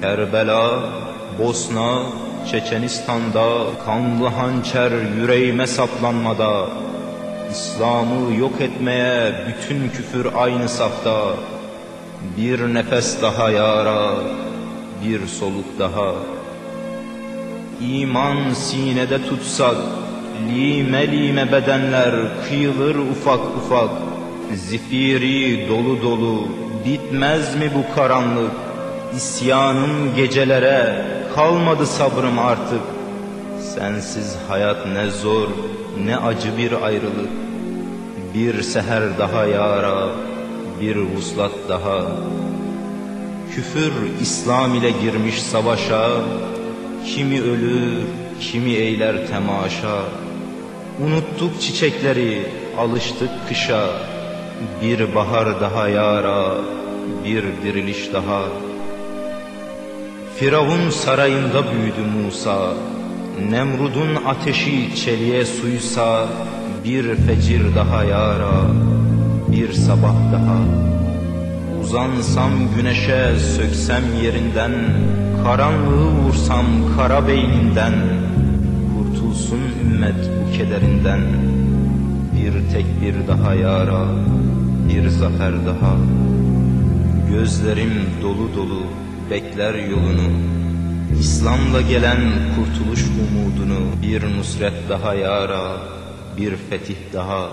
Kerbela, Bosna, Çeçenistan'da kanlı hançer yüreğime saplanmada İslam'ı yok etmeye bütün küfür aynı safta. Bir nefes daha yara, bir soluk daha. İman sinede tutsak Lime lime bedenler kıyılır ufak ufak. Zifiri dolu dolu bitmez mi bu karanlık İsyanım gecelere kalmadı sabrım artık. Sensiz hayat ne zor ne acı bir ayrılık. Bir seher daha yara bir vuslat daha. Küfür İslam ile girmiş savaşa Kimi ölür kimi eyler temaşa. Unuttuk çiçekleri alıştık kışa. Bir bahar daha yara bir diriliş daha Firavun sarayında büyüdü Musa. Nemrud'un ateşi çeliğe suysa Bir fecir daha yara Bir sabah daha. Uzansam güneşe söksem yerinden Karanlığı vursam kara beyninden Kurtulsun ümmet bu kederinden. Bir tek bir daha yara Bir zafer daha. Gözlerim dolu dolu bekler yolunu. İslam'la gelen kurtuluş umudunu Bir nusret daha yara Bir fetih daha